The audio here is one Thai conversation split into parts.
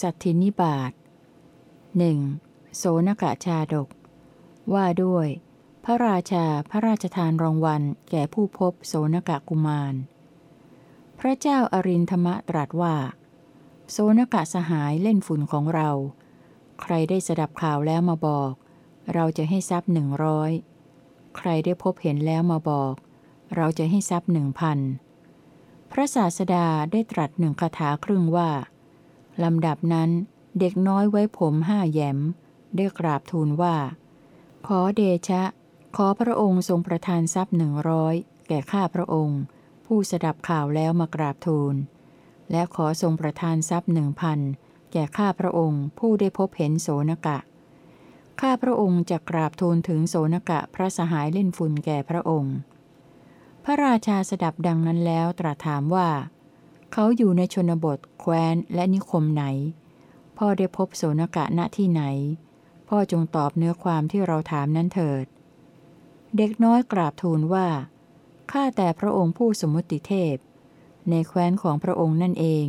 สัตถินิบาตหนึ่งโสนกะชาดก ว่าด้วย พระราชาพระราชทานรางวัลแก่ผู้พบโสนกะกุมาร พระเจ้าอารินธรรมตรัสว่า โสนกะสหายเล่นฝุ่นของเรา ใครได้สดับข่าวแล้วมาบอก เราจะให้ทรัพย์หนึ่งร้อยใครได้พบเห็นแล้วมาบอก เราจะให้ทรัพย์หนึ่งพันพระศาสดาได้ตรัสหนึ่งคาถาครึ่งว่า ลำดับนั้นเด็กน้อยไว้ผมห้าแยม ได้กราบทูลว่า ขอเดชะ ขอพระองค์ทรงประทานทรัพย์หนึ่งร้อยแก่ข้าพระองค์ ผู้สดับข่าวแล้วมากราบทูล และขอทรงประทานทรัพย์หนึ่งพันแก่ข้าพระองค์ ผู้ได้พบเห็นโสนกะ ข้าพระองค์จะกราบทูลถึงโสนกะพระสหายเล่นฝุ่นแก่พระองค์ พระราชาสดับดังนั้นแล้วตรัสถามว่า เขาอยู่ในชนบท แคว้น และนิคมไหน พ่อได้พบโสนกะณที่ไหน พ่อจงตอบเนื้อความที่เราถามนั้นเถิด เด็กน้อยกราบทูลว่า ข้าแต่พระองค์ผู้สมุติเทพ ในแคว้นของพระองค์นั่นเอง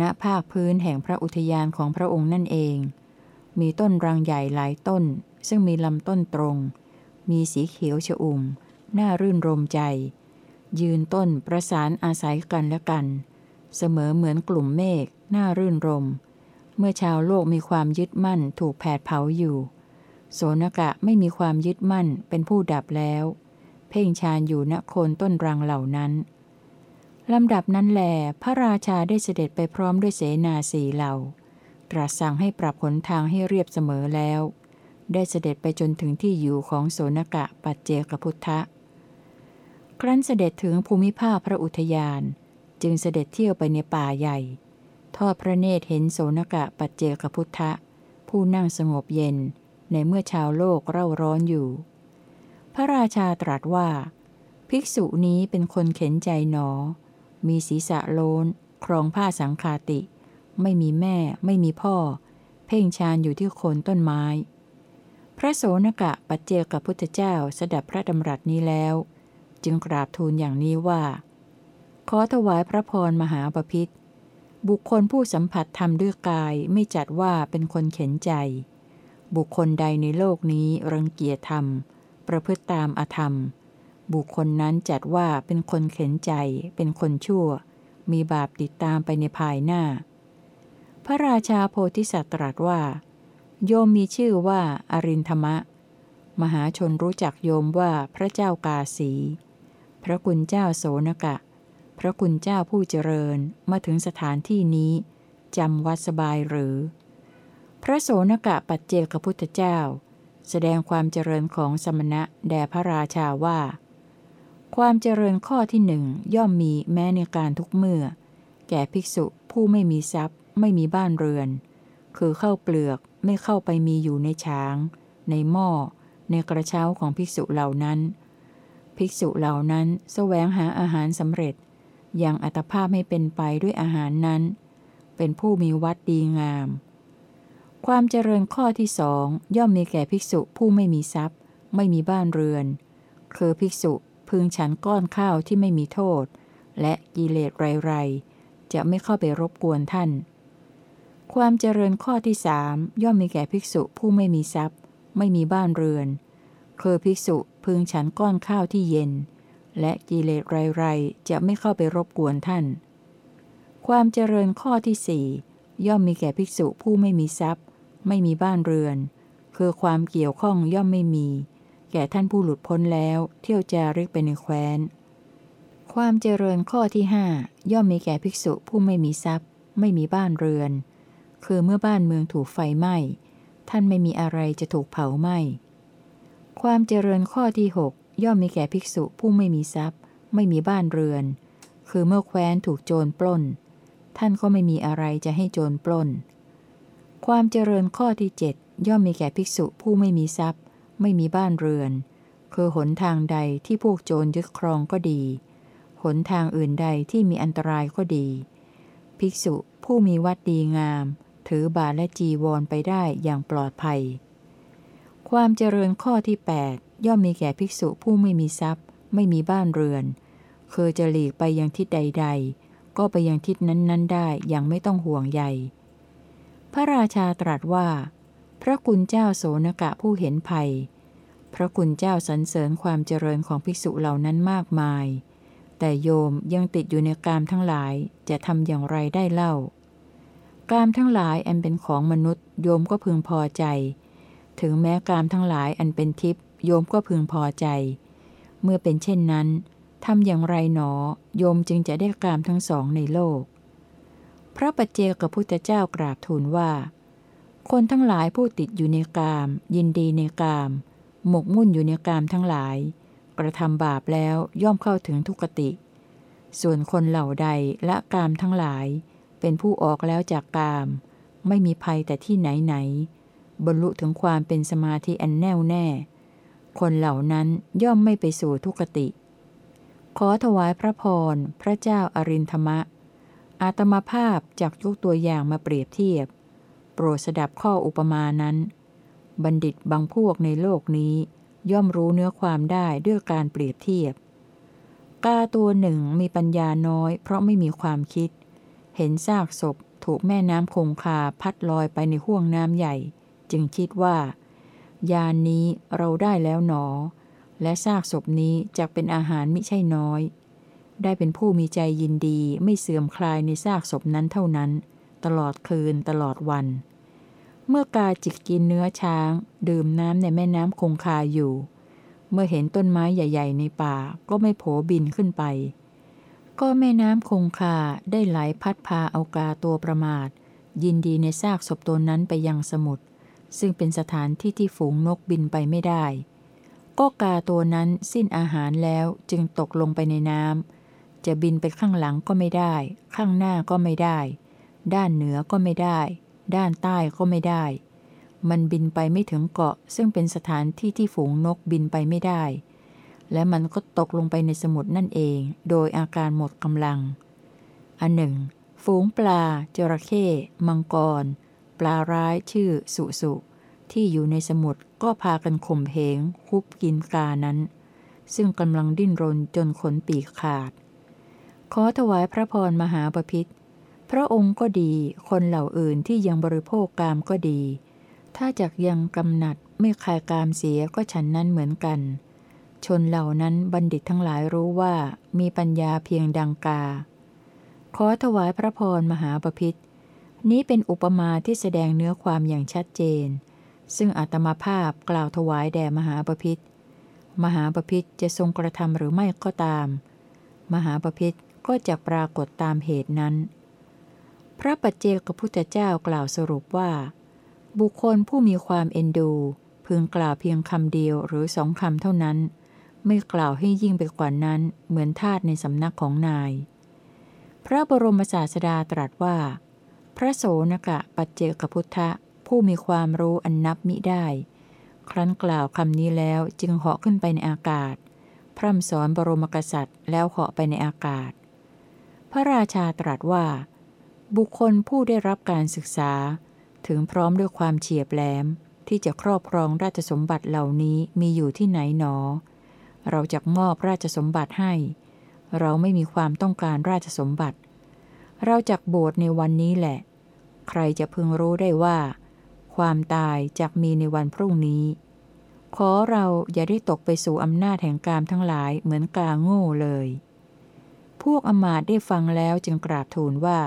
ณ ภาคพื้นแห่งพระอุทยานของพระองค์นั่นเอง มีต้นรังใหญ่หลายต้น ซึ่งมีลำต้นตรง มีสีเขียวชอุ่ม น่ารื่นรมใจ ยืนต้นประสานอาศัยกันและกัน เสมอเหมือนกลุ่มเมฆน่ารื่นรม เมื่อชาวโลกมีความยึดมั่นถูกแผดเผาอยู่ โสนกะไม่มีความยึดมั่นเป็นผู้ดับแล้ว เพ่งชานอยู่ณโคนต้นรังเหล่านั้นลำดับนั้นแล พระราชาได้เสด็จไปพร้อมด้วยเสนาสีเหล่า ตรัสสั่งให้ปรับหนทางให้เรียบเสมอแล้ว ได้เสด็จไปจนถึงที่อยู่ของโสนกะปัจเจกพุทธะ ครั้นเสด็จถึงภูมิภาคพระอุทยาน จึงเสด็จเที่ยวไปในป่าใหญ่ ทอดพระเนตรเห็นโสนกะปัจเจกพุทธะ ผู้นั่งสงบเย็นในเมื่อชาวโลกเร่าร้อนอยู่ พระราชาตรัสว่า ภิกษุนี้เป็นคนเข็นใจหนอ มีศีรษะโลนครองผ้าสังคาติ ไม่มีแม่ ไม่มีพ่อ เพ่งชานอยู่ที่โคนต้นไม้ พระโสนกะปัจเจกพุทธเจ้าสดับพระดำรัสนี้แล้ว จึงกราบทูลอย่างนี้ว่า ขอถวายพระพรมหาปพิธบุคคลผู้สัมผัสธรรมด้วยกายไม่จัดว่าเป็นคนเข็นใจ บุคคลใดในโลกนี้รังเกียจธรรม ประพฤติตามอธรรม บุคคลนั้นจัดว่าเป็นคนเข็นใจ เป็นคนชั่ว มีบาปติดตามไปในภายหน้า พระราชาโพธิสัตว์ตรัสว่า โยมมีชื่อว่าอรินธรรมะ มหาชนรู้จักโยมว่าพระเจ้ากาสี พระคุณเจ้าโสนกะ พระคุณเจ้าผู้เจริญมาถึงสถานที่นี้จำวัดสบายหรือ พระโสนกะปัจเจกพุทธเจ้า แสดงความเจริญของสมณะแด่พระราชาว่า ความเจริญข้อที่หนึ่งย่อมมีแม้ในการทุกเมื่อ แก่ภิกษุผู้ไม่มีทรัพย์ ไม่มีบ้านเรือน คือเข้าเปลือกไม่เข้าไปมีอยู่ในช้าง ในหม้อ ในกระเช้าของภิกษุเหล่านั้น ภิกษุเหล่านั้นแสวงหาอาหารสำเร็จ ย่างอัตภาพให้เป็นไปด้วยอาหารนั้น เป็นผู้มีวัดดีงาม ความเจริญข้อที่สองย่อมมีแก่ภิกษุผู้ไม่มีทรัพย์ ไม่มีบ้านเรือน คือภิกษุพึงฉันก้อนข้าวที่ไม่มีโทษ และกิเลสไรๆจะไม่เข้าไปรบกวนท่าน ความเจริญข้อที่สามย่อมมีแก่ภิกษุผู้ไม่มีทรัพย์ ไม่มีบ้านเรือน คือภิกษุพึงฉันก้อนข้าวที่เย็น และกิเลสไรๆจะไม่เข้าไปรบกวนท่าน ความเจริญข้อที่สี่ย่อมมีแก่ภิกษุผู้ไม่มีทรัพย์ ไม่มีบ้านเรือน คือความเกี่ยวข้องย่อมไม่มี แก่ท่านผู้หลุดพ้นแล้ว เที่ยวจาริกไปในแคว้น ความเจริญข้อที่ห้าย่อมมีแก่ภิกษุผู้ไม่มีทรัพย์ ไม่มีบ้านเรือน คือเมื่อบ้านเมืองถูกไฟไหม้ท่านไม่มีอะไรจะถูกเผาไหม้ความเจริญข้อที่หก ย่อมมีแก่ภิกษุผู้ไม่มีทรัพย์ ไม่มีบ้านเรือน คือเมื่อแคว้นถูกโจรปล้น ท่านก็ไม่มีอะไรจะให้โจรปล้น ความเจริญข้อที่เจ็ดย่อมมีแก่ภิกษุผู้ไม่มีทรัพย์ ไม่มีบ้านเรือน คือหนทางใดที่พวกโจรยึดครองก็ดี หนทางอื่นใดที่มีอันตรายก็ดี ภิกษุผู้มีวัดดีงาม ถือบาและจีวรไปได้อย่างปลอดภัย ความเจริญข้อที่ 8 ย่อมมีแก่ภิกษุผู้ไม่มีทรัพย์ ไม่มีบ้านเรือนคือจะหลีกไปยังทิศใด ๆ ก็ไปยังทิศนั้น ๆ ได้อย่างไม่ต้องห่วงใย พระราชาตรัสว่า พระคุณเจ้าโสนกะผู้เห็นภัย พระคุณเจ้าสรรเสริญความเจริญของภิกษุเหล่านั้นมากมาย แต่โยมยังติดอยู่ในกามทั้งหลายจะทำอย่างไรได้เล่ากามทั้งหลายอันเป็นของมนุษย์ โยมก็พึงพอใจ ถึงแม้กามทั้งหลายอันเป็นทิพย์ โยมก็พึงพอใจ เมื่อเป็นเช่นนั้นทำอย่างไรหนอ โยมจึงจะได้กามทั้งสองในโลก พระปัจเจกับพุทธเจ้ากราบทูลว่า คนทั้งหลายผู้ติดอยู่ในกาม ยินดีในกาม หมกมุ่นอยู่ในกามทั้งหลาย กระทำบาปแล้วย่อมเข้าถึงทุกติ ส่วนคนเหล่าใดละกามทั้งหลาย เป็นผู้ออกแล้วจากกาม ไม่มีภัยแต่ที่ไหนไหน บรรลุถึงความเป็นสมาธิอันแน่วแน่ คนเหล่านั้นย่อมไม่ไปสู่ทุกติ ขอถวายพระพร พระเจ้าอารินธรรมะ อาตมาภาพจากยกตัวอย่างมาเปรียบเทียบ โปรดสดับข้ออุปมานั้น บัณฑิตบางพวกในโลกนี้ ย่อมรู้เนื้อความได้ด้วยการเปรียบเทียบ กาตัวหนึ่งมีปัญญาน้อย เพราะไม่มีความคิด เห็นซากศพถูกแม่น้ำคงคาพัดลอยไปในห้วงน้ำใหญ่ จึงคิดว่า ยานนี้เราได้แล้วหนอ และซากศพนี้จะเป็นอาหารมิใช่น้อย ได้เป็นผู้มีใจยินดีไม่เสื่อมคลายในซากศพนั้นเท่านั้น ตลอดคืนตลอดวัน เมื่อกาจิกกินเนื้อช้าง ดื่มน้ำในแม่น้ำคงคาอยู่ เมื่อเห็นต้นไม้ใหญ่ ๆ ในป่าก็ไม่โผบินขึ้นไป ก็แม่น้ำคงคาได้ไหลพัดพาเอากาตัวประมาท ยินดีในซากศพตัวนั้นไปยังสมุทร ซึ่งเป็นสถานที่ที่ฝูงนกบินไปไม่ได้ ก็กาตัวนั้นสิ้นอาหารแล้วจึงตกลงไปในน้ำจะบินไปข้างหลังก็ไม่ได้ ข้างหน้าก็ไม่ได้ ด้านเหนือก็ไม่ได้ ด้านใต้ก็ไม่ได้ มันบินไปไม่ถึงเกาะ ซึ่งเป็นสถานที่ที่ฝูงนกบินไปไม่ได้ และมันก็ตกลงไปในสมุทรนั่นเอง โดยอาการหมดกำลัง อันหนึ่ง ฝูงปลา จระเข้ มังกร ปลาร้ายชื่อสุสุ ที่อยู่ในสมุทรก็พากันข่มเหงคุบกินกานั้น ซึ่งกำลังดิ้นรนจนขนปีกขาด ขอถวายพระพรมหาปพิธพระองค์ก็ดีคนเหล่าอื่นที่ยังบริโภคกามก็ดี ถ้าจากยังกำหนัดไม่คายกามเสียก็ฉันนั้นเหมือนกัน ชนเหล่านั้นบัณฑิตทั้งหลายรู้ว่ามีปัญญาเพียงดังกา ขอถวายพระพรมหาปพิธ นี้เป็นอุปมาที่แสดงเนื้อความอย่างชัดเจน ซึ่งอาตมาภาพกล่าวถวายแด่มหาปพิธมหาปพิธจะทรงกระทำหรือไม่ก็ตาม มหาปพิธก็จะปรากฏตามเหตุนั้น พระปัจเจกพุทธเจ้ากล่าวสรุปว่า บุคคลผู้มีความเอ็นดู พึงกล่าวเพียงคำเดียวหรือสองคำเท่านั้น ไม่กล่าวให้ยิ่งไปกว่านั้นเหมือนทาตในสำนักของนาย พระบรมศาสดาตรัสว่า พระโสนกะปัจเจกพุทธะผู้มีความรู้อันนับมิได้ ครั้นกล่าวคำนี้แล้วจึงเหาะขึ้นไปในอากาศ พร่ำสอนบรมกษัตริย์แล้วเหาะไปในอากาศ พระราชาตรัสว่า บุคคลผู้ได้รับการศึกษา ถึงพร้อมด้วยความเฉียบแหลม ที่จะครอบครองราชสมบัติเหล่านี้มีอยู่ที่ไหนหนอ เราจะมอบราชสมบัติให้ เราไม่มีความต้องการราชสมบัติ เราจักโบสในวันนี้แหละ ใครจะพึงรู้ได้ว่า ความตายจะมีในวันพรุ่งนี้ ขอเราอย่าได้ตกไปสู่อำนาจแห่งกามทั้งหลายเหมือนกาโง่เลย พวกอมาตได้ฟังแล้วจึงกราบทูลว่า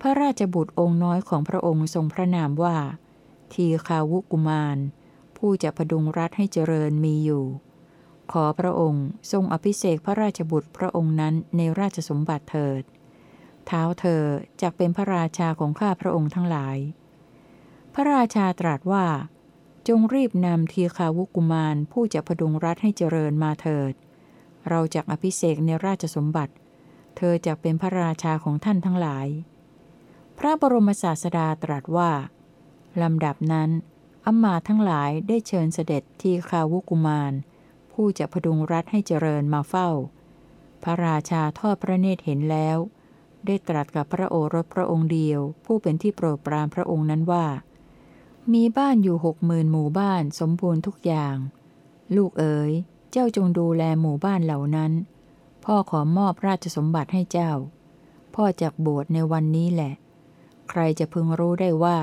พระราชบุตรองค์น้อยของพระองค์ทรงพระนามว่า ทีคาวุกุมาร ผู้จะพดุงรัฐให้เจริญมีอยู่ขอพระองค์ทรงอภิเษกพระราชบุตรพระองค์นั้นในราชสมบัติเถิด เท้าเธอจะเป็นพระราชาของข้าพระองค์ทั้งหลาย พระราชาตรัสว่า จงรีบนำทีคาวุกุมารผู้จะพดุงรัฐให้เจริญมาเถิด เราจะอภิเษกในราชสมบัติ เธอจะเป็นพระราชาของท่านทั้งหลาย พระบรมศาสดาตรัสว่าลำดับนั้นอมมาทั้งหลายได้เชิญเสด็จทีคาวุกุมาร ผู้จะพดุงรัฐให้เจริญมาเฝ้า พระราชาทอดพระเนตรเห็นแล้ว ได้ตรัสกับพระโอรสพระองค์เดียว ผู้เป็นที่โปรดปรานพระองค์นั้นว่า มีบ้านอยู่หกหมื่นหมู่บ้านสมบูรณ์ทุกอย่าง ลูกเอ๋ย เจ้าจงดูแลหมู่บ้านเหล่านั้น พ่อขอมอบราชสมบัติให้เจ้า พ่อจากบวชในวันนี้แหละ ใครจะพึงรู้ได้ว่า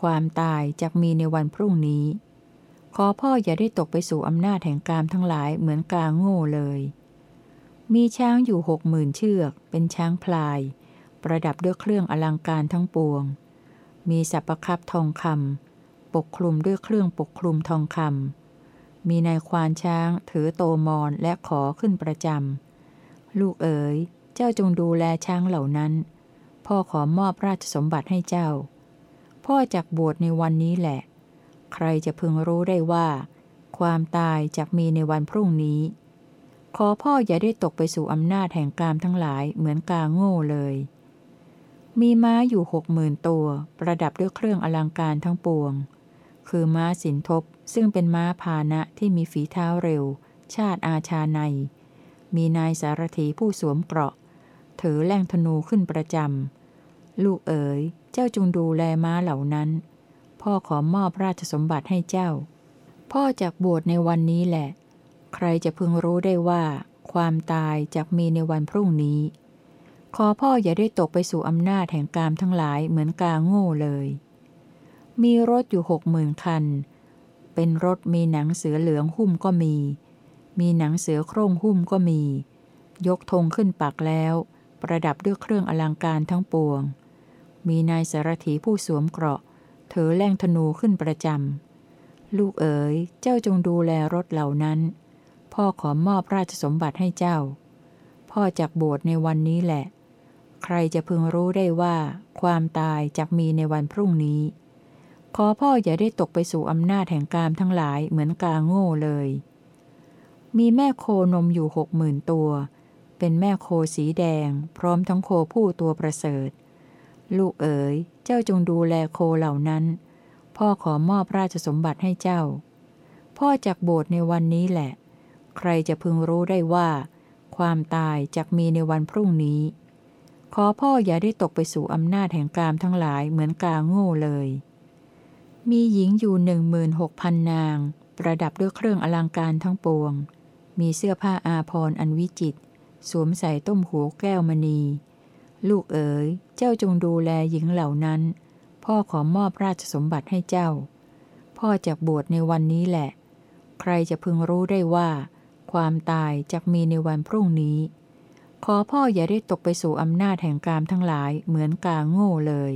ความตายจะมีในวันพรุ่งนี้ ขอพ่ออย่าได้ตกไปสู่อำนาจแห่งกามทั้งหลายเหมือนกาโง่เลย มีช้างอยู่หกหมื่นเชือก เป็นช้างพลาย ประดับด้วยเครื่องอลังการทั้งปวง มีสับปะคับทองคำปกคลุมด้วยเครื่องปกคลุมทองคำมีนายควานช้างถือโตมอนและขอขึ้นประจำลูกเอ๋ย เจ้าจงดูแลช้างเหล่านั้น พ่อขอมอบราชสมบัติให้เจ้า พ่อจากบวชในวันนี้แหละ ใครจะพึงรู้ได้ว่า ความตายจะมีในวันพรุ่งนี้ ขอพ่ออย่าได้ตกไปสู่อำนาจแห่งกามทั้งหลายเหมือนกาโง่เลย มีม้าอยู่หกหมื่นตัว ประดับด้วยเครื่องอลังการทั้งปวง คือม้าสินทบซึ่งเป็นม้าพานะที่มีฝีเท้าเร็ว ชาติอาชาใน มีนายสารถีผู้สวมเกราะ ถือแล่งธนูขึ้นประจำลูกเอ๋ยเจ้าจงดูแลม้าเหล่านั้น พ่อขอมอบราชสมบัติให้เจ้า พ่อจากบวชในวันนี้แหละ ใครจะพึงรู้ได้ว่า ความตายจะมีในวันพรุ่งนี้ ขอพ่ออย่าได้ตกไปสู่อำนาจแห่งกามทั้งหลายเหมือนกาโง่เลย มีรถอยู่หกหมื่นคัน เป็นรถมีหนังเสือเหลืองหุ้มก็มี มีหนังเสือโคร่งหุ้มก็มี ยกธงขึ้นปักแล้ว ประดับด้วยเครื่องอลังการทั้งปวง มีนายสารถีผู้สวมเกราะเถอแล่งธนูขึ้นประจำลูกเอ๋ย เจ้าจงดูแลรถเหล่านั้น พ่อขอมอบราชสมบัติให้เจ้า พ่อจากบวชในวันนี้แหละ ใครจะพึงรู้ได้ว่า ความตายจะมีในวันพรุ่งนี้ ขอพ่ออย่าได้ตกไปสู่อำนาจแห่งกามทั้งหลายเหมือนกาโง่เลย มีแม่โคนมอยู่หกหมื่นตัว เป็นแม่โคสีแดง พร้อมทั้งโคผู้ตัวประเสริฐ ลูกเอ๋ย เจ้าจงดูแลโคเหล่านั้น พ่อขอมอบราชสมบัติให้เจ้า พ่อจากโบสถ์ในวันนี้แหละ ใครจะพึงรู้ได้ว่า ความตายจะมีในวันพรุ่งนี้ ขอพ่ออย่าได้ตกไปสู่อำนาจแห่งกามทั้งหลายเหมือนกาโง่เลย มีหญิงอยู่หนึ่งมืนหกพันนาง ประดับด้วยเครื่องอลังการทั้งปวง มีเสื้อผ้าอาภรณ์อันวิจิตรสวมใส่ต้มหูแก้วมณี ลูกเอ๋ย เจ้าจงดูแลหญิงเหล่านั้น พ่อขอมอบราชสมบัติให้เจ้า พ่อจากบวชในวันนี้แหละใครจะพึงรู้ได้ว่า ความตายจะมีในวันพรุ่งนี้ ขอพ่ออย่าได้ตกไปสู่อำนาจแห่งกามทั้งหลายเหมือนกาโง่เลย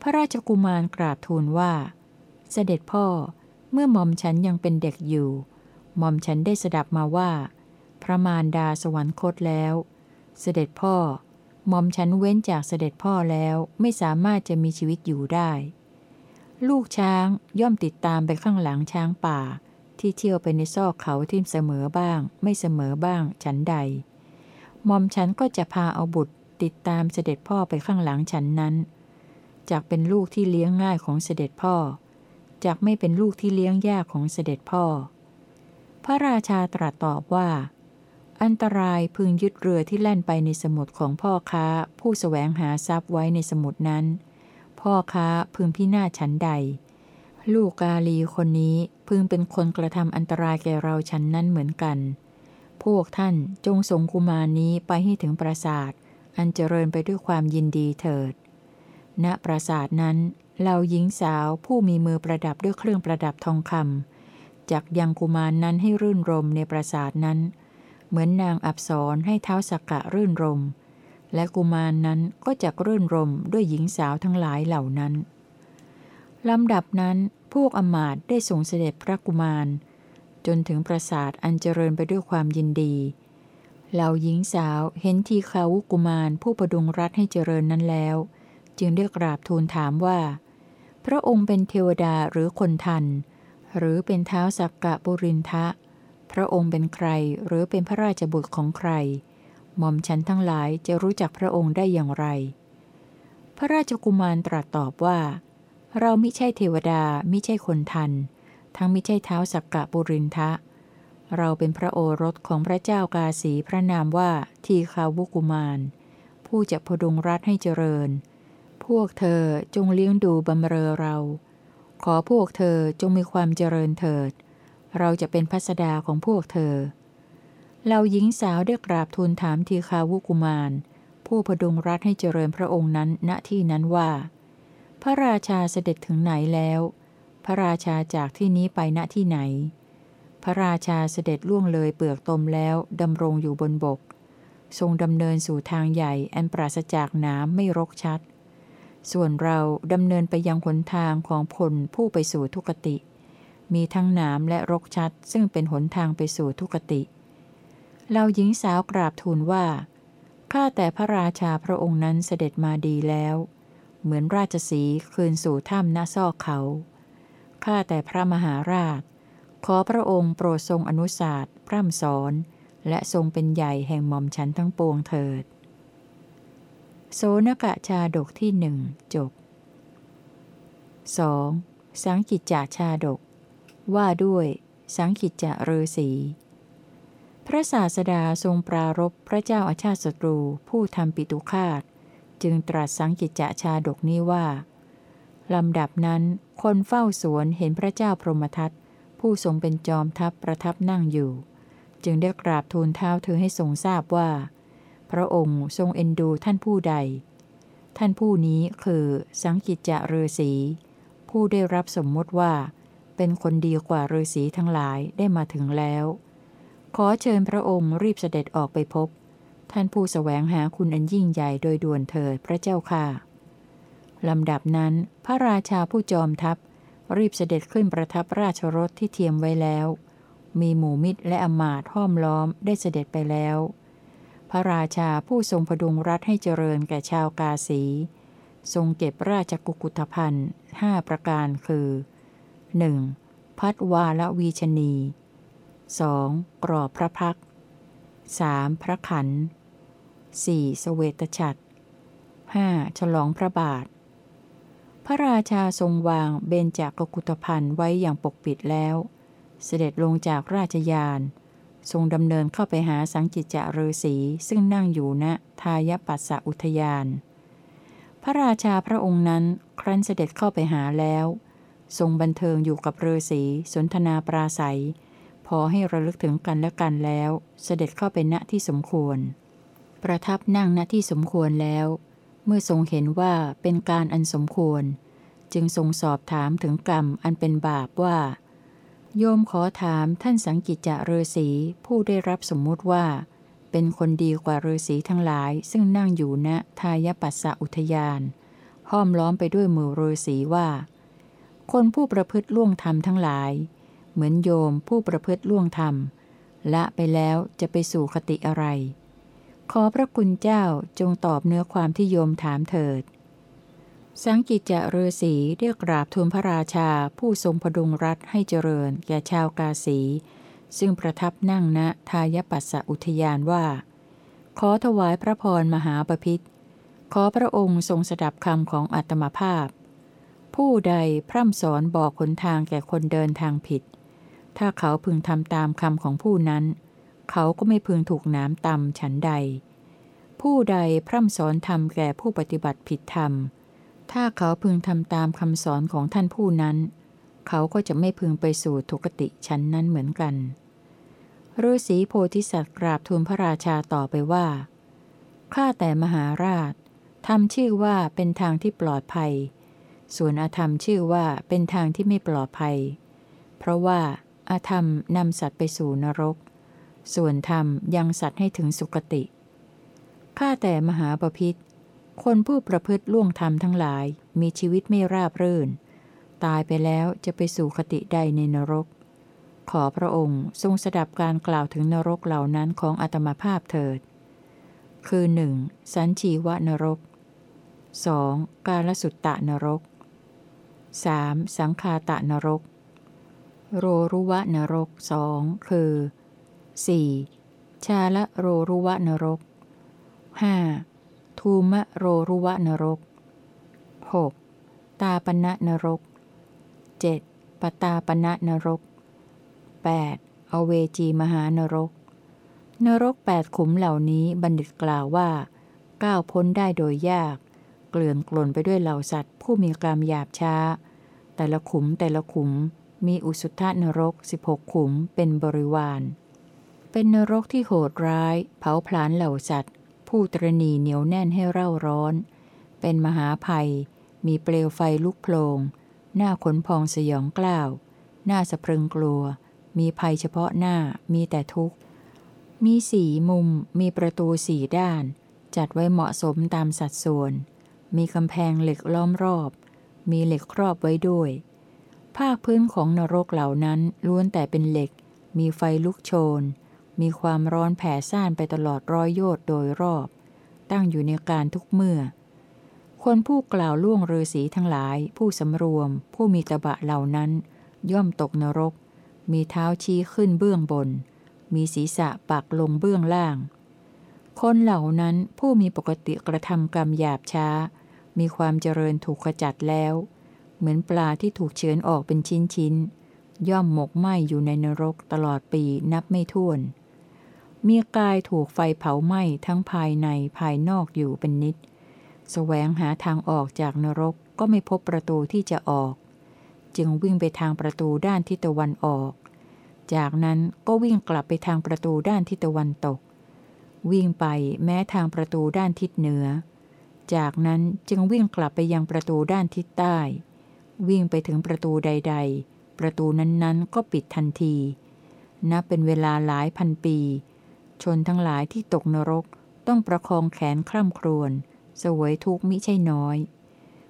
พระราชกุมารกราบทูลว่า เสด็จพ่อเมื่อหม่อมฉันยังเป็นเด็กอยู่หม่อมฉันได้สดับมาว่า พระมารดาสวรรคตแล้ว เสด็จพ่อมอมฉันเว้นจากเสด็จพ่อแล้วไม่สามารถจะมีชีวิตอยู่ได้ ลูกช้างย่อมติดตามไปข้างหลังช้างป่า ที่เที่ยวไปในซอกเขาที่เสมอบ้าง ไม่เสมอบ้าง ฉันใดมอมฉันก็จะพาเอาบุตรติดตามเสด็จพ่อไปข้างหลังฉันนั้น จากเป็นลูกที่เลี้ยงง่ายของเสด็จพ่อ จากไม่เป็นลูกที่เลี้ยงยากของเสด็จพ่อ พระราชาตรัสตอบว่า อันตรายพึงยึดเรือที่แล่นไปในสมุทรของพ่อค้า ผู้สแสวงหาทรัพย์ไว้ในสมุทรนั้น พ่อค้าพึงพินาศฉันใด ลูกกาลีคนนี้พึงเป็นคนกระทำอันตรายแก่เราฉันนั้นเหมือนกัน พวกท่านจงส่งกุมารนี้ไปให้ถึงปราสาท อันเจริญไปด้วยความยินดีเถิด ณ ปราสาทนั้นเราหญิงสาวผู้มีมือประดับด้วยเครื่องประดับทองคำจากยังกุมารนนั้นให้รื่นรมในปราสาทนั้น เหมือนนางอับสรให้เท้าสักกะรื่นรม และกุมารนนั้นก็จะรื่นรมด้วยหญิงสาวทั้งหลายเหล่านั้นลำดับนั้น พวกอมาตได้ส่งเสด็จพระกุมาร จนถึงปราสาทอันเจริญไปด้วยความยินดี เหล่าหญิงสาวเห็นทีขาวุกุมารผู้ประดุงรัฐให้เจริญนั้นแล้ว จึงได้กราบทูลถามว่า พระองค์เป็นเทวดาหรือคนทัน หรือเป็นเท้าสักกะบุรินทะ พระองค์เป็นใครหรือเป็นพระราชบุตรของใคร หม่อมฉันทั้งหลายจะรู้จักพระองค์ได้อย่างไร พระราชกุมารตรัสตอบว่า เรามิใช่เทวดามิใช่คนทัน ทั้งมิใช่เท้าสักกะบุรินทะ เราเป็นพระโอรสของพระเจ้ากาสีพระนามว่าทีคาวุกุมาร ผู้จะพดุงรัฐให้เจริญ พวกเธอจงเลี้ยงดูบำเรอเรา ขอพวกเธอจงมีความเจริญเถิด เราจะเป็นพัสดาของพวกเธอ เราหญิงสาวได้กราบทูลถามทีคาวุกุมาร ผู้พดุงรัฐให้เจริญพระองค์นั้นณที่นั้นว่า พระราชาเสด็จถึงไหนแล้ว พระราชาจากที่นี้ไปณที่ไหน พระราชาเสด็จล่วงเลยเปลือกตมแล้วดำรงอยู่บนบก ทรงดำเนินสู่ทางใหญ่อันปราศจากน้ำไม่รกชัด ส่วนเราดำเนินไปยังหนทางของพลผู้ไปสู่ทุกติ มีทั้งน้ำและรกชัด ซึ่งเป็นหนทางไปสู่ทุกติเราหญิงสาวกราบทูลว่าข้าแต่พระราชาพระองค์นั้นเสด็จมาดีแล้ว เหมือนราชสีคืนสู่ถ้ำหน้าซอกเขา ข้าแต่พระมหาราช ขอพระองค์โปรดทรงอนุสาสพร่ำสอน และทรงเป็นใหญ่แห่งหม่อมฉันทั้งปวงเถิด โสนกะชาดกที่หนึ่งจบ 2. สังกิจจาชาดก ว่าด้วย สังกิจจะเรศีพระศาสดาทรงปรารบพระเจ้าอาชาติศัตรูผู้ทำปิตุคาต จึงตรัสสังกิจจะชาดกนี้ว่า ลำดับนั้น คนเฝ้าสวนเห็นพระเจ้าพรหมทัตผู้ทรงเป็นจอมทัพประทับนั่งอยู่ จึงได้กราบทูลเท้าเธอให้ทรงทราบว่า พระองค์ทรงเอ็นดูท่านผู้ใด ท่านผู้นี้คือสังกิจจะเรือสีผู้ได้รับสมมติว่า เป็นคนดีกว่าเรือสีทั้งหลายได้มาถึงแล้ว ขอเชิญพระองค์รีบเสด็จออกไปพบ ท่านผู้สแสวงหาคุณอันยิ่งใหญ่โดยด่วนเถิดพระเจ้าค่ะ ลำดับนั้น พระราชาผู้จอมทัพ รีบเสด็จขึ้นประทับราชรถที่เทียมไว้แล้ว มีหมู่มิตรและอมาตห้อมล้อมได้เสด็จไปแล้ว พระราชาผู้ทรงพดุงรัฐให้เจริญแก่ชาวกาสี ทรงเก็บราชกุกุฏภัณฑ์ห้าประการคือ 1. พัดวาลวีชนี 2. กรอบพระพัก 3. พระขัน 4. สเวตฉัตร 5. ฉลองพระบาท พระราชาทรงวางเบญจากกุฏภัณฑ์ไว้อย่างปกปิดแล้ว เสด็จลงจากราชยาน ทรงดำเนินเข้าไปหาสังกิจจะฤาษีซึ่งนั่งอยู่ณทายปัสสะอุทยาน พระราชาพระองค์นั้นครั้นเสด็จเข้าไปหาแล้ว ทรงบันเทิงอยู่กับฤาษีสนทนาปราศัย พอให้ระลึกถึงกันและกันแล้ว เสด็จเข้าไปณที่สมควร ประทับนั่งณที่สมควรแล้ว เมื่อทรงเห็นว่าเป็นการอันสมควร จึงทรงสอบถามถึงกรรมอันเป็นบาปว่า โยมขอถามท่านสังกิจจะเรศีผู้ได้รับสมมุติว่า เป็นคนดีกว่าฤาษีทั้งหลายซึ่งนั่งอยู่ณทายปัสสะอุทยาน ห้อมล้อมไปด้วยมือฤาษีว่า คนผู้ประพฤติล่วงธรรมทั้งหลาย เหมือนโยมผู้ประพฤติล่วงธรรมละไปแล้วจะไปสู่คติอะไร ขอพระคุณเจ้าจงตอบเนื้อความที่โยมถามเถิด สังกิจจะเรือสีเรียกราบทูลพระราชาผู้ทรงพดุงรัฐให้เจริญแก่ชาวกาสี ซึ่งประทับนั่งณทายปัสสอุทยานว่า ขอถวายพระพรมหาปพิธขอพระองค์ทรงสดับคำของอัตมภาพ ผู้ใดพร่ำสอนบอกหนทางแก่คนเดินทางผิด ถ้าเขาพึงทำตามคำของผู้นั้น เขาก็ไม่พึงถูกน้ำตำฉันใด ผู้ใดพร่ำสอนธรรมแก่ผู้ปฏิบัติผิดธรรม ถ้าเขาพึงทำตามคำสอนของท่านผู้นั้น เขาก็จะไม่พึงไปสู่ทุกติชั้นนั้นเหมือนกันฤาษีโพธิสัตว์กราบทูลพระราชาต่อไปว่า ข้าแต่มหาราชทำชื่อว่าเป็นทางที่ปลอดภัย ส่วนอาธรรมชื่อว่าเป็นทางที่ไม่ปลอดภัย เพราะว่าอาธรรมนำสัตว์ไปสู่นรก ส่วนธรรมยังสัตว์ให้ถึงสุคติ ข้าแต่มหาปพิธคนผู้ประพฤติล่วงธรรมทั้งหลายมีชีวิตไม่ราบรื่น ตายไปแล้วจะไปสู่คติใดในนรก ขอพระองค์ทรงสดับการกล่าวถึงนรกเหล่านั้นของอัตมภาพเถิด คือ 1. สันชีวนรก 2. กาลสุตตะนรก 3. สังคาตะนรก โรรุวะนรกสองคือ 4. ชาละโรรุวะนรก 5. ทูมะโรรุวะนรก 6. ตาปณะนรก 7. ปตาปณะนรก 8. อเวจีมหานรก นรกแปดขุมเหล่านี้บัณฑิตกล่าวว่า ก้าวพ้นได้โดยยาก เกลื่อนกล่นไปด้วยเหล่าสัตว์ ผู้มีกรามหยาบช้า แต่ละขุมแต่ละขุมมีอุสุทนรก 16 ขุมเป็นบริวาร เป็นนรกที่โหดร้าย เผาผลาญเหล่าสัตว์ ผู้ตรณีเหนียวแน่นให้เร่าร้อน เป็นมหาภัย มีเปลวไฟลุกโพลงหน้าขนพองสยองกล้าวหน้าสะพรึงกลัว มีภัยเฉพาะหน้ามีแต่ทุกข์ มีสีมุม มีประตูสี่ด้าน จัดไว้เหมาะสมตามสัดส่วน มีกำแพงเหล็กล้อมรอบ มีเหล็กครอบไว้ด้วย ภาคพื้นของนรกเหล่านั้นล้วนแต่เป็นเหล็ก มีไฟลุกโชน มีความร้อนแผ่ซ่านไปตลอดร้อยโยชน์โดยรอบ ตั้งอยู่ในการทุกเมื่อ คนผู้กล่าวล่วงฤาษีทั้งหลาย ผู้สำรวม ผู้มีตบะเหล่านั้น ย่อมตกนรก มีเท้าชี้ขึ้นเบื้องบน มีศีรษะปักลงเบื้องล่าง คนเหล่านั้นผู้มีปกติกระทำกรรมหยาบช้า มีความเจริญถูกขจัดแล้ว เหมือนปลาที่ถูกเฉือนออกเป็นชิ้นชิ้นๆย่อมหมกไหมอยู่ในนรกตลอดปีนับไม่ถ้วน มีกายถูกไฟเผาไหม้ทั้งภายในภายนอกอยู่เป็นนิดแสวงหาทางออกจากนรกก็ไม่พบประตูที่จะออก จึงวิ่งไปทางประตูด้านทิศตะวันออก จากนั้นก็วิ่งกลับไปทางประตูด้านทิศตะวันตก วิ่งไปแม้ทางประตูด้านทิศเหนือ จากนั้นจึงวิ่งกลับไปยังประตูด้านทิศใต้ วิ่งไปถึงประตูใด ๆ ประตูนั้นๆ ก็ปิดทันที นับเป็นเวลาหลายพันปี ชนทั้งหลายที่ตกนรกต้องประคองแขนคร่ำครวญสวยทุกข์มิใช่น้อย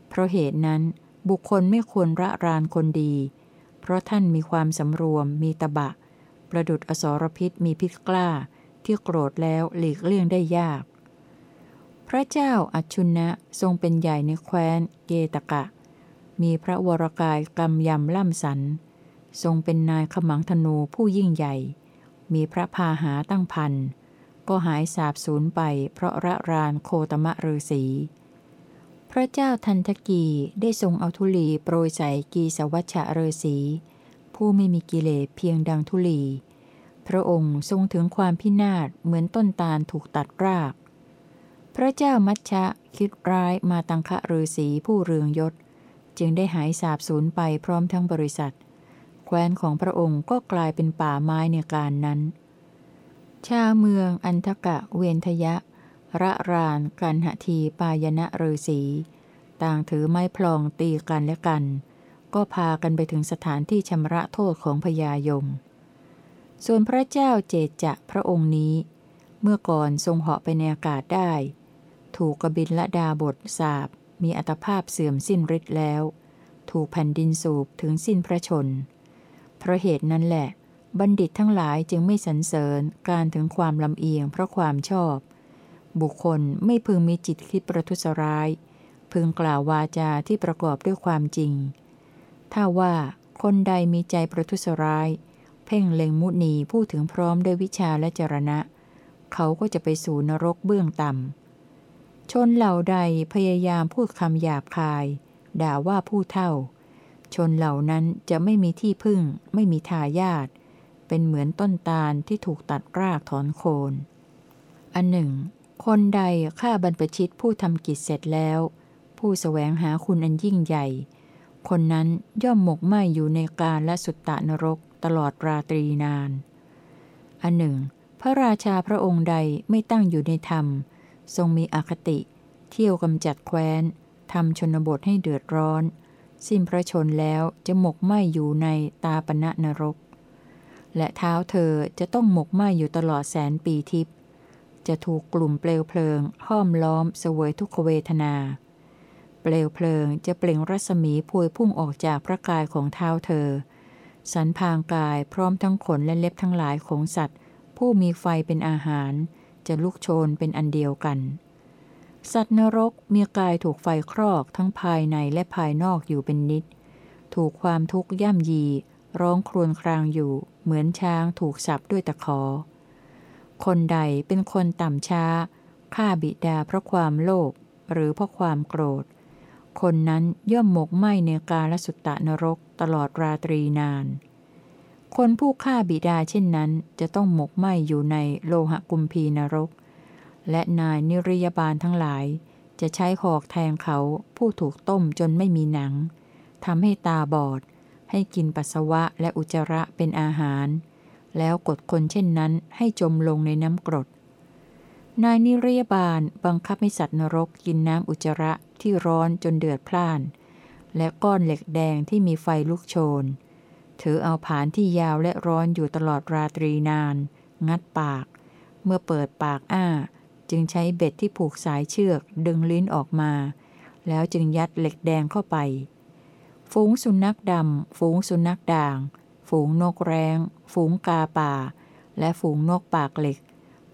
เพราะเหตุนั้นบุคคลไม่ควรระรานคนดี เพราะท่านมีความสำรวมมีตบะ ประดุดอสรพิษมีพิษกล้า ที่โกรธแล้วหลีกเลี่ยงได้ยาก พระเจ้าอัจฉุนะทรงเป็นใหญ่ในแคว้นเกตกะ มีพระวรกายกำยำล่ำสัน ทรงเป็นนายขมังธนูผู้ยิ่งใหญ่ มีพระพาหาตั้งพัน ก็หายสาบสูญไปเพราะระรานโคตมะฤาษีพระเจ้าทันทกีได้ทรงเอาทุลีโปรยใส่กีสวัชชะฤาษีผู้ไม่มีกิเลสเพียงดังทุลี พระองค์ทรงถึงความพินาศเหมือนต้นตาลถูกตัดราก พระเจ้ามัชชะคิดร้ายมาตังคะฤาษีผู้เรืองยศ จึงได้หายสาบสูญไปพร้อมทั้งบริษัท แคว้นของพระองค์ก็กลายเป็นป่าไม้ในการนั้น ชาวเมืองอันทกะเวนทยะ ระรานกันหทีปายณะฤาษีต่างถือไม้พลองตีกันและกัน ก็พากันไปถึงสถานที่ชำระโทษของพญายม ส่วนพระเจ้าเจจะพระองค์นี้ เมื่อก่อนทรงเหาะไปในอากาศได้ ถูกกบินละดาบทสาบมีอัตภาพเสื่อมสิ้นฤทธิ์แล้ว ถูกแผ่นดินสูบถึงสิ้นพระชน เพราะเหตุนั้นแหละ บัณฑิตทั้งหลายจึงไม่สรรเสริญการถึงความลำเอียงเพราะความชอบ บุคคลไม่พึงมีจิตคิดประทุษร้าย พึงกล่าววาจาที่ประกอบด้วยความจริง ถ้าว่าคนใดมีใจประทุษร้าย เพ่งเล็งมุนีพูดถึงพร้อมด้วยวิชาและจรณะ เขาก็จะไปสู่นรกเบื้องต่ำชนเหล่าใดพยายามพูดคำหยาบคาย ด่าว่าผู้เท่า ชนเหล่านั้นจะไม่มีที่พึ่ง ไม่มีทายาทเป็นเหมือนต้นตาลที่ถูกตัดรากถอนโคน อันหนึ่ง คนใดฆ่าบรรพชิตผู้ทำกิจเสร็จแล้ว ผู้สแสวงหาคุณอันยิ่งใหญ่ คนนั้นย่อมหมกไหมอยู่ในการและสุตตะนรกตลอดราตรีนาน อันหนึ่ง พระราชาพระองค์ใดไม่ตั้งอยู่ในธรรม ทรงมีอคติ เที่ยวกำจัดแคว้นทำชนบทให้เดือดร้อน สิ้นพระชนแล้วจะหมกไหมอยู่ในตาปณะนรก และเท้าเธอจะต้องหมกไหมอยู่ตลอดแสนปีทิพย์จะถูกกลุ่มเปลวเพลิง ห้อมล้อมเสวยทุกขเวทนา เปลวเพลิงจะเปล่งรัศมีพวยพุ่งออกจากพระกายของเท้าเธอ สันพางกายพร้อมทั้งขนและเล็บทั้งหลายของสัตว์ ผู้มีไฟเป็นอาหาร จะลุกโชนเป็นอันเดียวกัน สัตว์นรกมีกายถูกไฟครอกทั้งภายในและภายนอกอยู่เป็นนิด ถูกความทุกข์ย่ำยี ร้องครวญครางอยู่ เหมือนช้างถูกสับด้วยตะขอ คนใดเป็นคนต่ำช้าฆ่าบิดาเพราะความโลภหรือเพราะความโกรธ คนนั้นย่อมหมกไหมในกาลสุตตะนรกตลอดราตรีนาน คนผู้ฆ่าบิดาเช่นนั้นจะต้องหมกไหมอยู่ในโลหกุมพีนรก และนายนิริยบาลทั้งหลาย จะใช้หอกแทงเขาผู้ถูกต้มจนไม่มีหนังทำให้ตาบอด ให้กินปัสสาวะและอุจจาระเป็นอาหาร แล้วกดคนเช่นนั้นให้จมลงในน้ำกรด นายนิรยาบาลบังคับให้สัตว์นรกกินน้ำอุจจาระที่ร้อนจนเดือดพล่าน และก้อนเหล็กแดงที่มีไฟลุกโชน ถือเอาผานที่ยาวและร้อนอยู่ตลอดราตรีนาน งัดปาก เมื่อเปิดปากอ้า จึงใช้เบ็ดที่ผูกสายเชือกดึงลิ้นออกมา แล้วจึงยัดเหล็กแดงเข้าไป ฝูงสุนัขดำ ฝูงสุนัขด่าง ฝูงนกแรง้ง ฝูงกาป่า และฝูงนกปากเหล็ก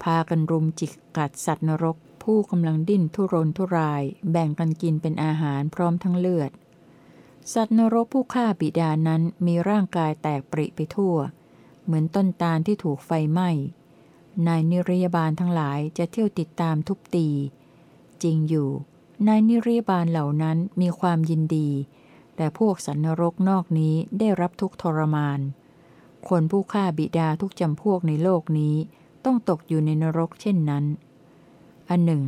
พากันรุมจิกกัดสัตว์นรก ผู้กำลังดิ้นทุรนทุราย แบ่งกันกินเป็นอาหารพร้อมทั้งเลือด สัตว์นรกผู้ฆ่าบิดานั้นมีร่างกายแตกปริไปทั่ว เหมือนต้นตาลที่ถูกไฟไหม้ นายนิรยาบาลทั้งหลายจะเที่ยวติดตามทุบตี จริงอยู่ นายนิรยาบาลเหล่านั้นมีความยินดี แต่พวกสัตว์นรกนอกนี้ได้รับทุกทรมาน คนผู้ฆ่าบิดาทุกจำพวกในโลกนี้ต้องตกอยู่ในนรกเช่นนั้น อันหนึ่ง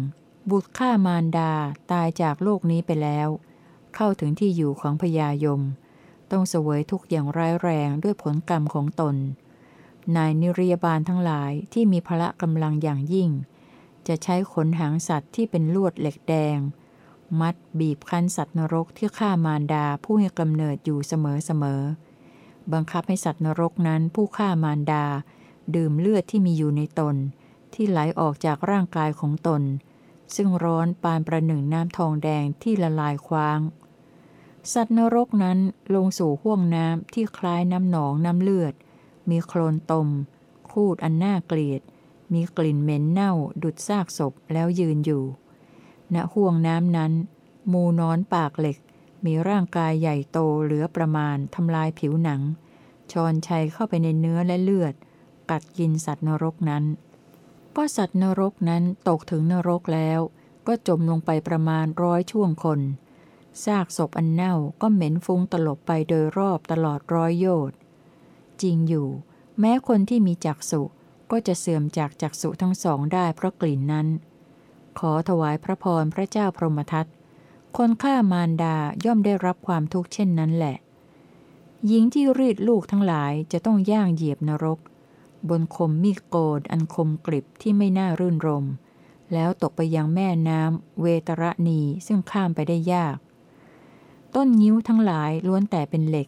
บุตรฆ่ามารดาตายจากโลกนี้ไปแล้ว เข้าถึงที่อยู่ของพญายม ต้องเสวยทุกอย่างร้ายแรงด้วยผลกรรมของตน นายนิรยาบาลทั้งหลายที่มีพละกำลังอย่างยิ่ง จะใช้ขนหางสัตว์ที่เป็นลวดเหล็กแดง มัดบีบคั้นสัตว์นรกที่ฆ่ามารดาผู้ให้กำเนิดอยู่เสมอๆบังคับให้สัตว์นรกนั้นผู้ฆ่ามารดา ดื่มเลือดที่มีอยู่ในตน ที่ไหลออกจากร่างกายของตน ซึ่งร้อนปานประหนึ่งน้ำทองแดงที่ละลายคว้าง สัตว์นรกนั้นลงสู่ห้วงน้ำที่คล้ายน้ำหนองน้ำเลือด มีโคลนตม คูดอันน่าเกลียด มีกลิ่นเหม็นเน่าดุดซากศพแล้วยืนอยู่ ณห้วงน้ำนั้น มูนอนปากเหล็ก มีร่างกายใหญ่โตเหลือประมาณทำลายผิวหนัง ชอนชัยเข้าไปในเนื้อและเลือด กัดกินสัตว์นรกนั้น ก็สัตว์นรกนั้นตกถึงนรกแล้ว ก็จมลงไปประมาณร้อยช่วงคนซากศพอันเน่าก็เหม็นฟุ้งตลบไปโดยรอบตลอดร้อยโยชน์ จริงอยู่ แม้คนที่มีจักษุก็จะเสื่อมจากจักษุทั้งสองได้เพราะกลิ่นนั้น ขอถวายพระพรพระเจ้าพรหมทัตคนฆ่ามารดาย่อมได้รับความทุกข์เช่นนั้นแหละ หญิงที่รีดลูกทั้งหลายจะต้องย่างเหยียบนรก บนคมมีดโกดอันคมกริบที่ไม่น่ารื่นรม แล้วตกไปยังแม่น้ำเวตระนีซึ่งข้ามไปได้ยาก ต้นงิ้วทั้งหลายล้วนแต่เป็นเหล็ก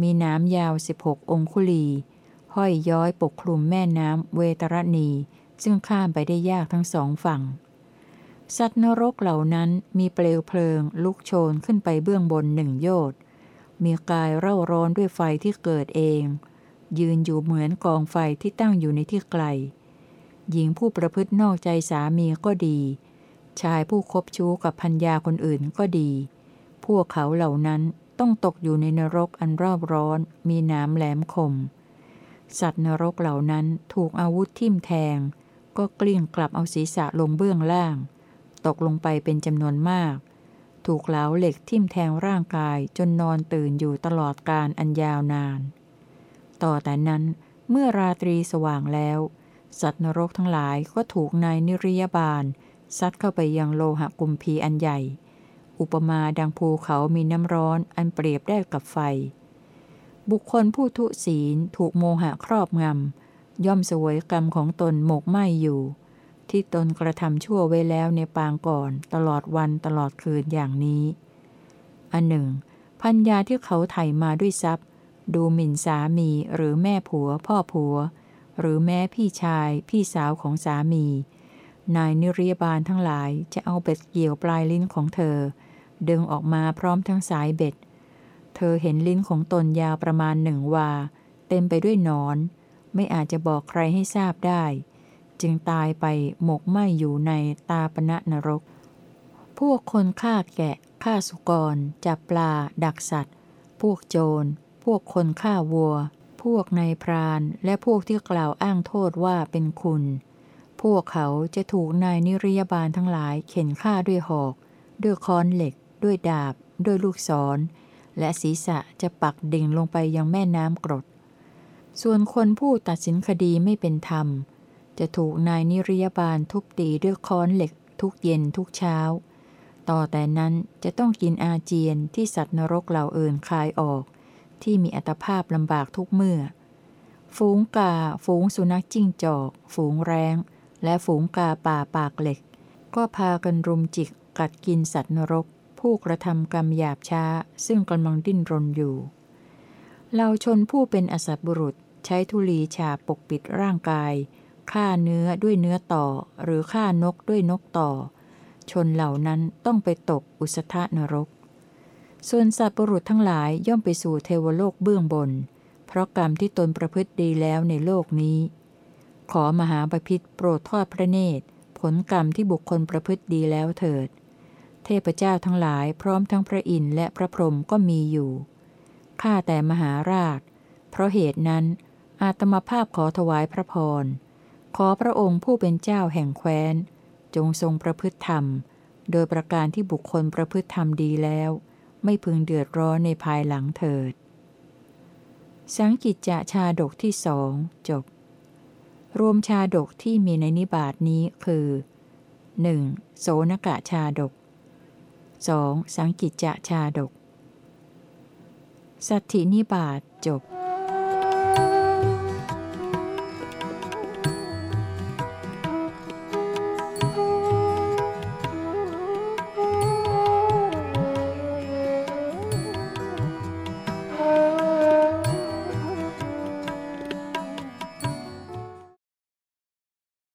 มีน้ำยาว 16 องคุลี ห้อยย้อยปกคลุมแม่น้ำเวตระนีซึ่งข้ามไปได้ยากทั้งสองฝั่ง สัตว์นรกเหล่านั้นมีเปลวเพลิง ลุกโชนขึ้นไปเบื้องบนหนึ่งโยชนมีกายเร่าร้อนด้วยไฟที่เกิดเอง ยืนอยู่เหมือนกองไฟที่ตั้งอยู่ในที่ไกล หญิงผู้ประพฤตินอกใจสามีก็ดี ชายผู้คบชู้กับพัญญาคนอื่นก็ดี พวกเขาเหล่านั้น ต้องตกอยู่ในนรกอันรอบร้อนมีน้ำแหลมคม สัตว์นรกเหล่านั้นถูกอาวุธทิ่มแทง ก็กลิ้งกลับเอาศีรษะลงเบื้องล่าง ตกลงไปเป็นจำนวนมาก ถูกเหลาเหล็กทิ่มแทงร่างกายจนนอนตื่นอยู่ตลอดการอันยาวนาน ต่อแต่นั้นเมื่อราตรีสว่างแล้ว สัตว์นรกทั้งหลายก็ถูกนายนิริยบาลซัดเข้าไปยังโลหะกุมพีอันใหญ่ อุปมาดังภูเขามีน้ำร้อนอันเปรียบได้กับไฟ บุคคลผู้ทุศีลถูกโมหะครอบงำ ย่อมสวยกรรมของตนหมกไหมอยู่ ที่ตนกระทำชั่วไว้แล้วในปางก่อน ตลอดวันตลอดคืนอย่างนี้ อันหนึ่ง พัญญาที่เขาไถมาด้วยทรัพย์ ดูหมิ่นสามีหรือแม่ผัว พ่อผัว หรือแม้พี่ชาย พี่สาวของสามี นายนิริยบาลทั้งหลายจะเอาเบ็ดเกี่ยวปลายลิ้นของเธอ ดึงออกมาพร้อมทั้งสายเบ็ด เธอเห็นลิ้นของตนยาวประมาณหนึ่งวา เต็มไปด้วยนอน ไม่อาจจะบอกใครให้ทราบได้ จึงตายไปหมกไหมอยู่ในตาปณะนรก พวกคนฆ่าแกะฆ่าสุกร จับปลา ดักสัตว์ พวกโจร พวกคนฆ่าวัว พวกนายพราน และพวกที่กล่าวอ้างโทษว่าเป็นคุณ พวกเขาจะถูกนายนิริยบาลทั้งหลายเข็นฆ่าด้วยหอก ด้วยค้อนเหล็ก ด้วยดาบ ด้วยลูกศร และศีรษะจะปักดิ่งลงไปยังแม่น้ำกรด ส่วนคนผู้ตัดสินคดีไม่เป็นธรรม จะถูกนายนิริยบาลทุบตีด้วยค้อนเหล็ก ทุกเย็นทุกเช้า ต่อแต่นั้นจะต้องกินอาเจียนที่สัตว์นรกเหล่าเอื่นคายออก ที่มีอัตภาพลำบากทุกเมื่อ ฝูงกา ฝูงสุนัขจิ้งจอก ฝูงแรง และฝูงกาป่าปากเหล็ก ก็พากันรุมจิกกัดกินสัตว์นรก ผู้กระทำกรรมหยาบช้า ซึ่งกำลังดิ้นรนอยู่เราชนผู้เป็นอสัตบุรุษใช้ธุลีฉาปกปิดร่างกายฆ่าเนื้อด้วยเนื้อต่อ หรือฆ่านกด้วยนกต่อ ชนเหล่านั้นต้องไปตกอุสธานรก ส่วนสัตว์บุรุษทั้งหลายย่อมไปสู่เทวโลกเบื้องบน เพราะกรรมที่ตนประพฤติดีแล้วในโลกนี้ ขอมหาบพิษโปรดทอดพระเนตร ผลกรรมที่บุคคลประพฤติดีแล้วเถิด เทพเจ้าทั้งหลายพร้อมทั้งพระอินทร์และพระพรหมก็มีอยู่ ข้าแต่มหาราช เพราะเหตุนั้น อาตมาภาพขอถวายพระพร ขอพระองค์ผู้เป็นเจ้าแห่งแคว้น จงทรงประพฤติธรรม โดยประการที่บุคคลประพฤติธรรมดีแล้ว ไม่พึงเดือดร้อนในภายหลังเถิด สังกิจจะชาดกที่สองจบ รวมชาดกที่มีในนิบาตนี้คือ 1. โสนกะชาดก 2. สังกิจจะชาดก สัตถินิบาตจบ